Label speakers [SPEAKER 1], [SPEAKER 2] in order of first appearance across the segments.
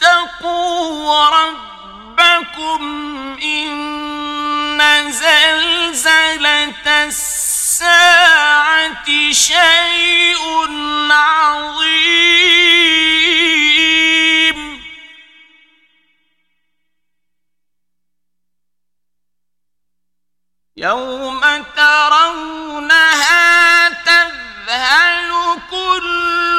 [SPEAKER 1] اتقوا ربكم إن زلزلة الساعة شيء عظيم. يوم ترونها تذهل كل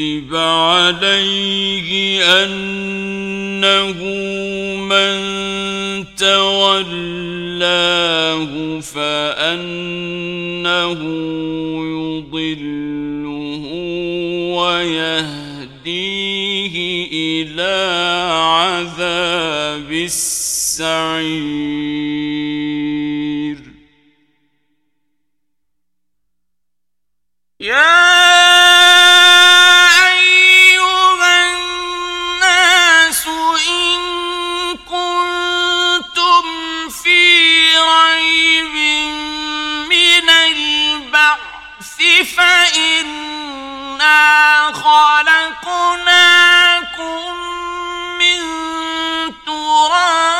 [SPEAKER 2] كتب عليه أنه من تولاه فأنه يضله ويهديه إلى عذاب السعير
[SPEAKER 1] يا فإنا خلقناكم من تراب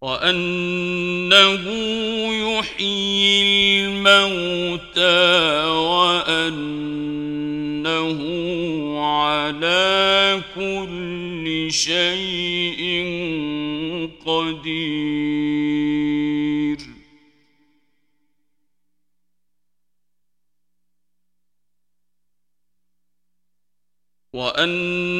[SPEAKER 2] وَأَنَّهُ يُحْيِي الْمَوْتَى وَأَنَّهُ عَلَى كُلِّ شَيْءٍ قَدِيرٌ وَأَنَّ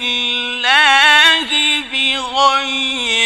[SPEAKER 1] بالله بغير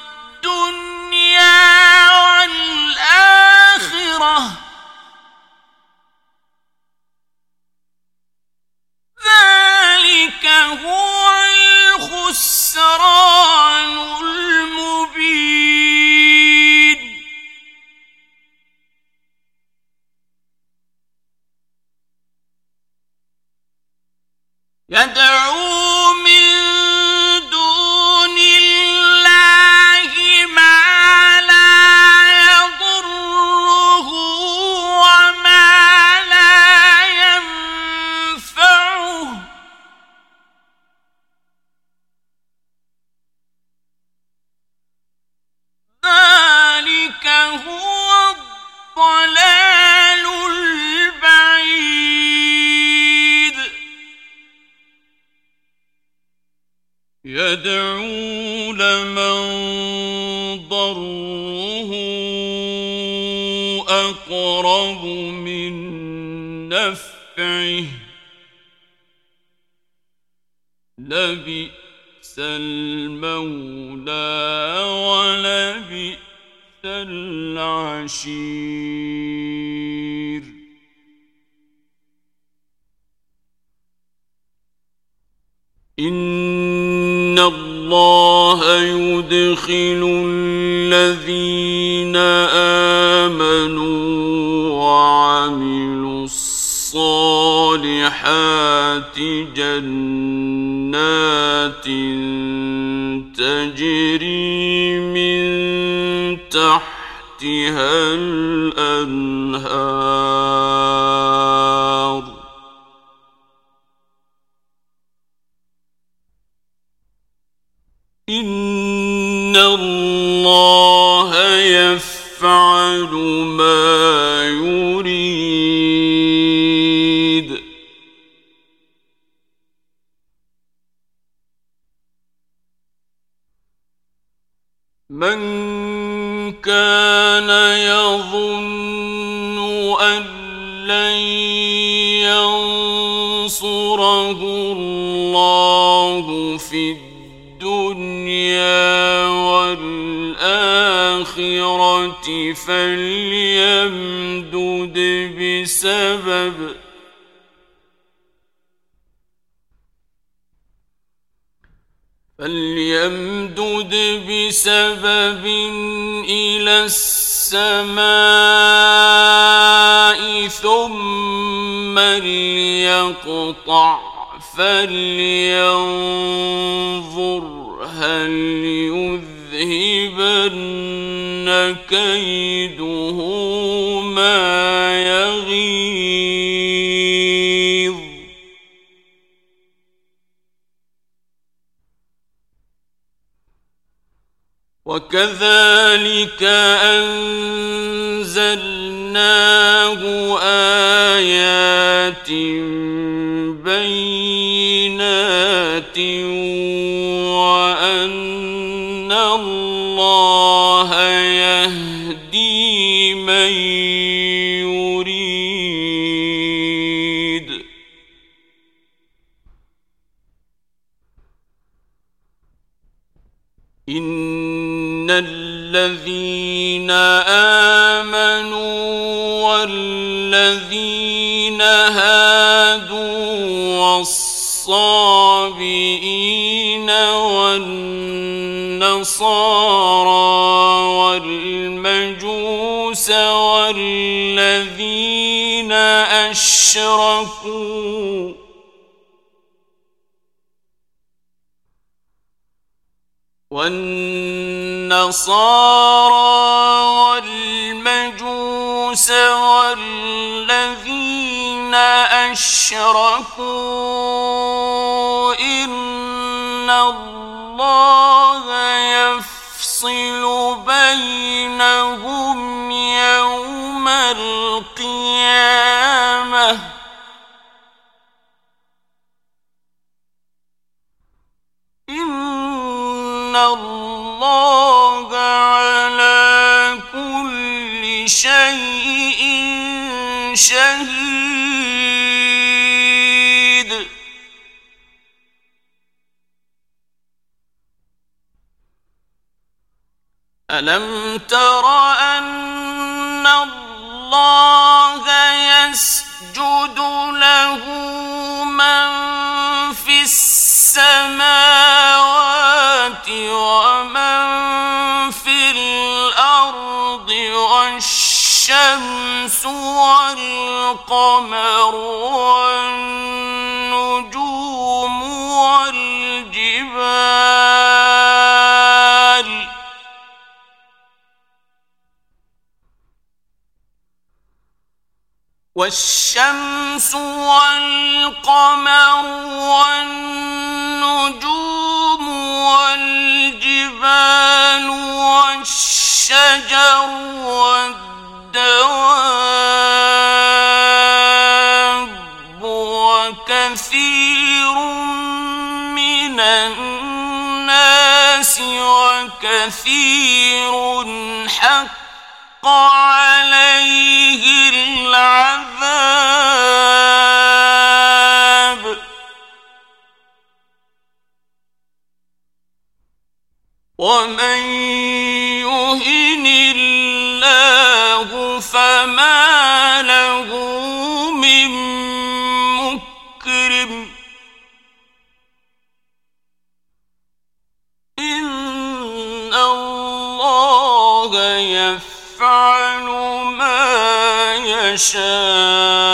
[SPEAKER 2] دنیا أقرب من نفعه. لبئس المولى ولبئس العشير. ان الله يدخل الذين امنوا وعملوا الصالحات جنات تجري من تحتها الانهار حميد. من بسبب فليمدد بسبب إلى السماء ثم ليقطع فلينظر هل يذهبن كيده ما وكذلك أنزلناه آيات بين إن الذين آمنوا والذين هادوا والصابئين والنصارى والمجوس والذين أشركوا والنصارى والمجوس والذين أشركوا إن الله يفصل بينهم يوم القيامة الله على كل شيء شهيد ألم تر أن الله يسجد له من في السماوات والشمس والقمر والنجوم والجبال. والشمس والقمر والنجوم والجبال والشجر كثير حق عليه العذاب. ومن يهن يشاء